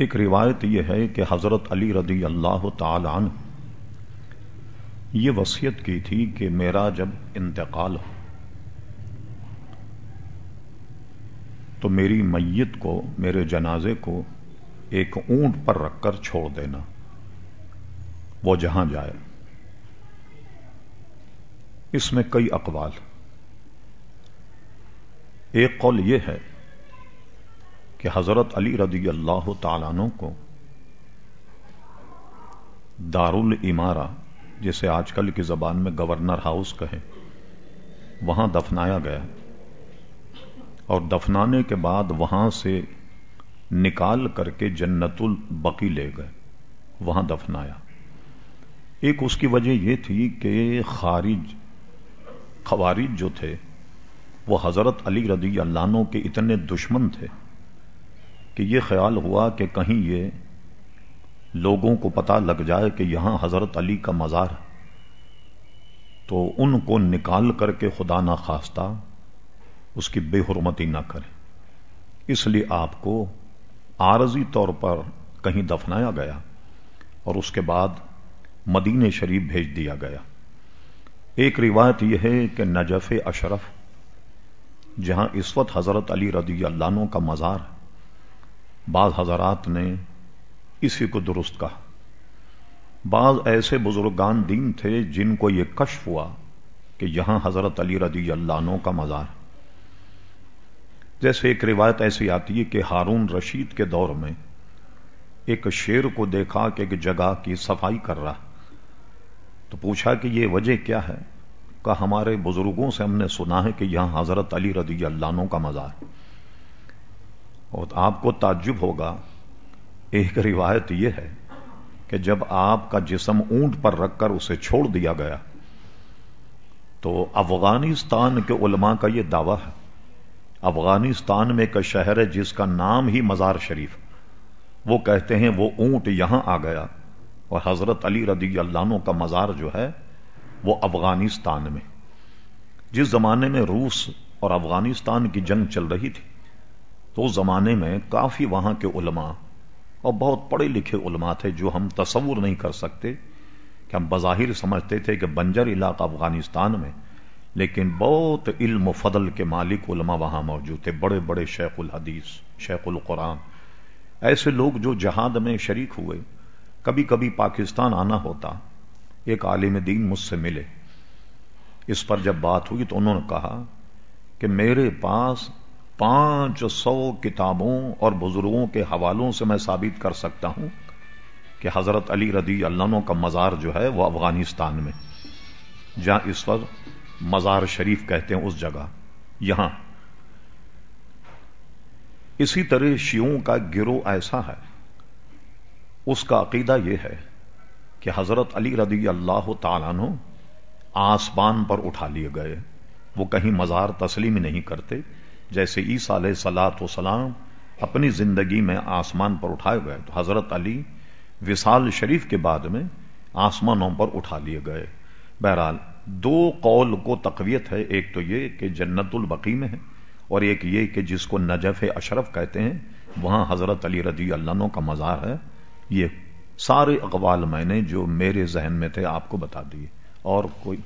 ایک روایت یہ ہے کہ حضرت علی رضی اللہ تعالی عنہ یہ وصیت کی تھی کہ میرا جب انتقال ہو، تو میری میت کو، میرے جنازے کو ایک اونٹ پر رکھ کر چھوڑ دینا، وہ جہاں جائے۔ اس میں کئی اقوال۔ ایک قول یہ ہے کہ حضرت علی رضی اللہ تعالیٰ عنہ کو دار العمارہ جسے آج کل کی زبان میں گورنر ہاؤس کہیں وہاں دفنایا گیا۔ اور دفنانے کے بعد وہاں سے نکال کر کے جنت البقی لے گئے، وہاں دفنایا۔ ایک اس کی وجہ یہ تھی کہ خارج، خوارج جو تھے، وہ حضرت علی رضی اللہ عنہ کے اتنے دشمن تھے۔ کہ یہ خیال ہوا کہ کہیں یہ لوگوں کو پتا لگ جائے کہ یہاں حضرت علی کا مزار تو ان کو نکال کر کے خدا نہ خواستہ اس کی بے حرمتی نہ کرے اس لیے آپ کو عارضی طور پر کہیں دفنایا گیا اور اس کے بعد مدینہ شریف بھیج دیا گیا۔ ایک روایت یہ ہے کہ نجف اشرف، جہاں اس وقت حضرت علی رضی اللہ عنہ کا مزار ہے بعض حضرات نے اسی کو درست کہا۔ بعض ایسے بزرگان دین تھے جن کو یہ کشف ہوا کہ یہاں حضرت علی رضی اللہ عنہ کا مزار جیسے ایک روایت ایسی آتی ہے کہ ہارون رشید کے دور میں ایک شیر کو دیکھا کہ ایک جگہ کی صفائی کر رہا تو پوچھا کہ یہ وجہ کیا ہے؟ کہ ہمارے بزرگوں سے ہم نے سنا ہے کہ یہاں حضرت علی رضی اللہ عنہ کا مزار اور آپ کو تعجب ہوگا، ایک روایت یہ ہے کہ جب آپ کا جسم اونٹ پر رکھ کر اسے چھوڑ دیا گیا، تو افغانستان کے علماء کا یہ دعویٰ ہے۔ افغانستان میں ایک شہر ہے جس کا نام ہی مزار شریف۔ وہ کہتے ہیں وہ اونٹ یہاں آ گیا۔ اور حضرت علی رضی اللہ عنہ کا مزار جو ہے، وہ افغانستان میں۔ جس زمانے میں روس اور افغانستان کی جنگ چل رہی تھی تو اس زمانے میں کافی وہاں کے علماء اور بہت پڑھے لکھے علماء تھے جو ہم تصور نہیں کر سکتے کہ ہم بظاہر سمجھتے تھے کہ بنجر علاقہ افغانستان میں، لیکن بہت علم و فضل کے مالک علماء وہاں موجود تھے، بڑے بڑے شیخ الحدیث، شیخ القرآن۔ ایسے لوگ جو جہاد میں شریک ہوئے، کبھی کبھی پاکستان آنا ہوتا، ایک عالم دین مجھ سے ملے۔ اس پر جب بات ہوئی تو انہوں نے کہا کہ میرے پاس پانچ سو کتابوں اور بزرگوں کے حوالوں سے میں ثابت کر سکتا ہوں کہ حضرت علی رضی اللہ عنہ کا مزار جو ہے وہ افغانستان میں۔ جہاں اس وقت مزار شریف کہتے ہیں، اس جگہ، یہاں۔ اسی طرح شیوں کا گروہ ایسا ہے۔ اس کا عقیدہ یہ ہے کہ حضرت علی رضی اللہ تعالیٰ عنہ آسمان پر اٹھا لیے گئے۔ وہ کہیں مزار تسلیم نہیں کرتے جیسے عیسیٰ علیہ سلاۃ وسلام اپنی زندگی میں آسمان پر اٹھائے گئے تو حضرت علی وصال شریف کے بعد میں آسمانوں پر اٹھا لیے گئے۔ بہرحال دو قول کو تقویت ہے۔ ایک تو یہ کہ جنت البقی میں ہے اور ایک یہ کہ جس کو نجف اشرف کہتے ہیں، وہاں حضرت علی رضی اللہ عنہ کا مزار ہے۔ یہ سارے اقوال میں نے جو میرے ذہن میں تھے آپ کو بتا دیے۔ اور کوئی